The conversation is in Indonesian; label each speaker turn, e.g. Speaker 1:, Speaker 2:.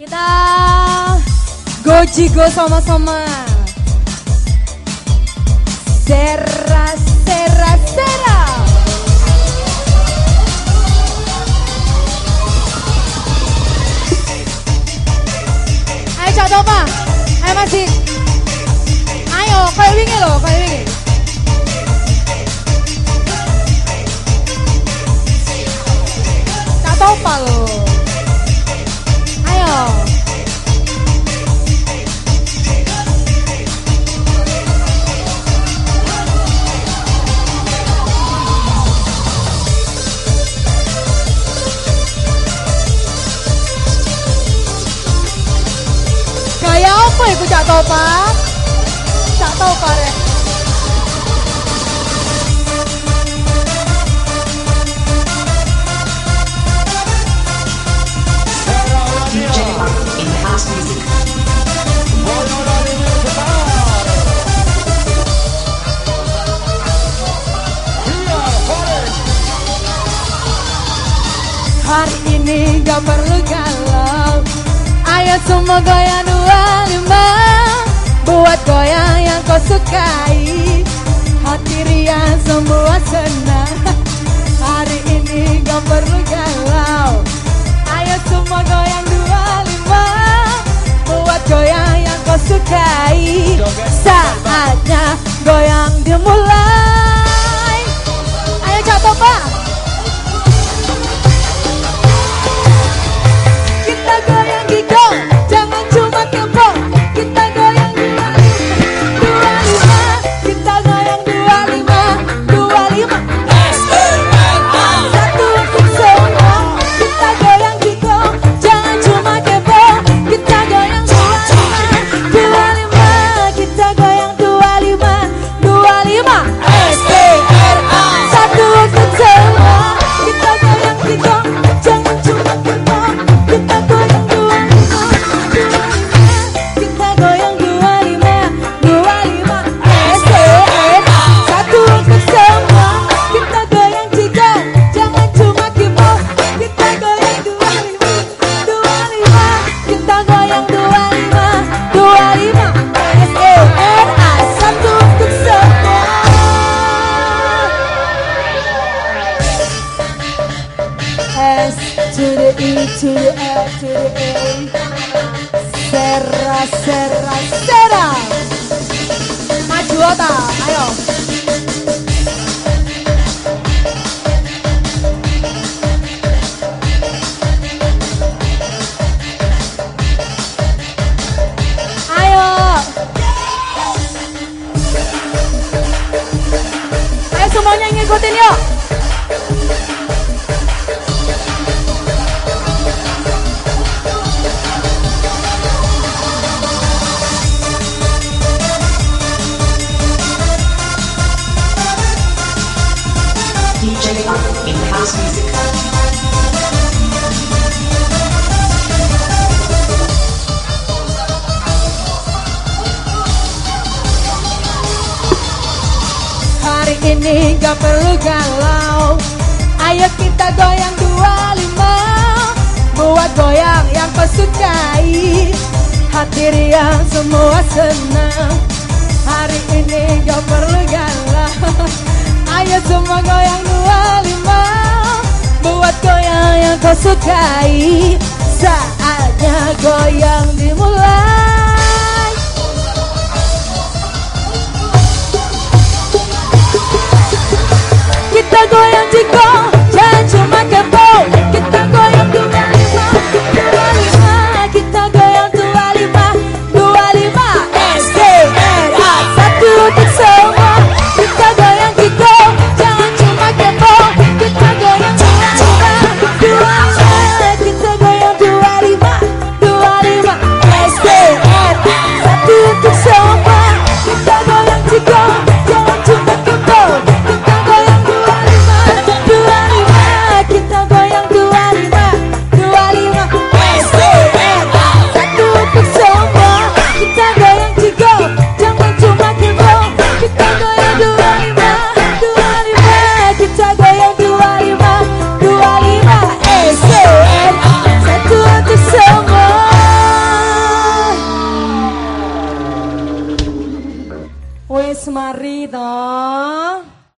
Speaker 1: Kita gojigo sama-sama. Sera, sera, sera. Ayo Topa, ayo masih. Ayo, kayak wingi loh, kayak wingi. Rek.
Speaker 2: DJ in house music.
Speaker 1: Hari ini gak perlu galau Ayo semua goyang dua sukai Hati riang semua senang. Hari ini gak perlu galau. Ayo semua goyang dua lima. Buat goyang yang kau sukai. Saatnya goyang dimulai to the L to the A Sera, sera, sera Maju Ota, ayo Ayo. Ayo semuanya ngikutin yuk Hari ini gak perlu galau Ayo kita goyang dua lima Buat goyang yang kau sukai Hati riang semua senang. Hari ini gak perlu galau sukai Saatnya goyang dimulai. Kita goyang jiko, ridho